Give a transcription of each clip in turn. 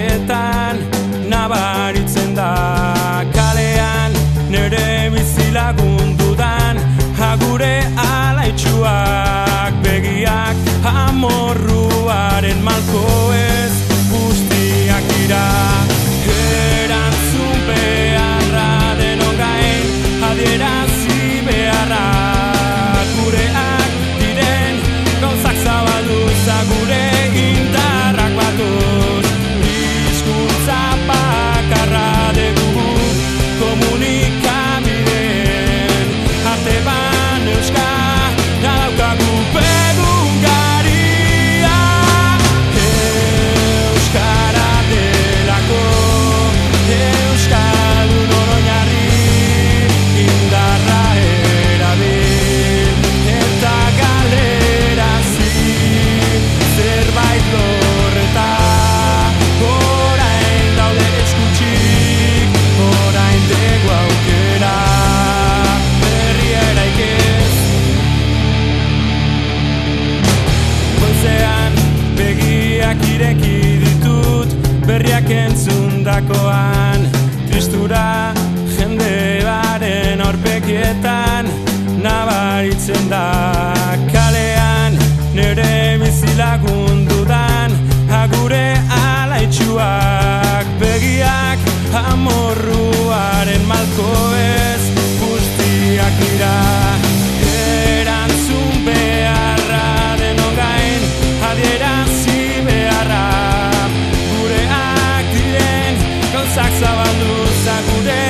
aurpegietan nabaritzen da. Kalean nire bizilagun dudan agure alaitxuak hitzetan nabaritzen da. Kalean nire bizilagun dudan agure alaitxuak begiak amorruaren malko ez guztiak dira. Erantzun beharra denon gain adierazi beharra. Gureak diren gauzak zabalduzak gurean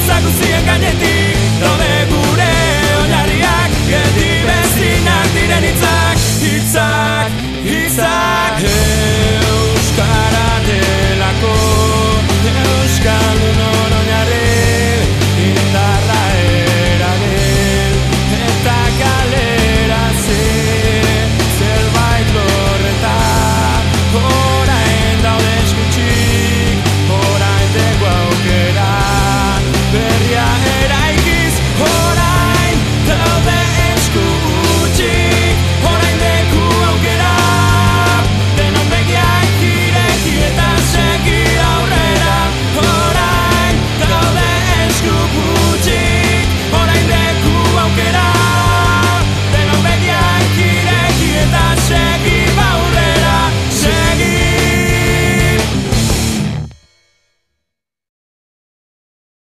consegue se enganar em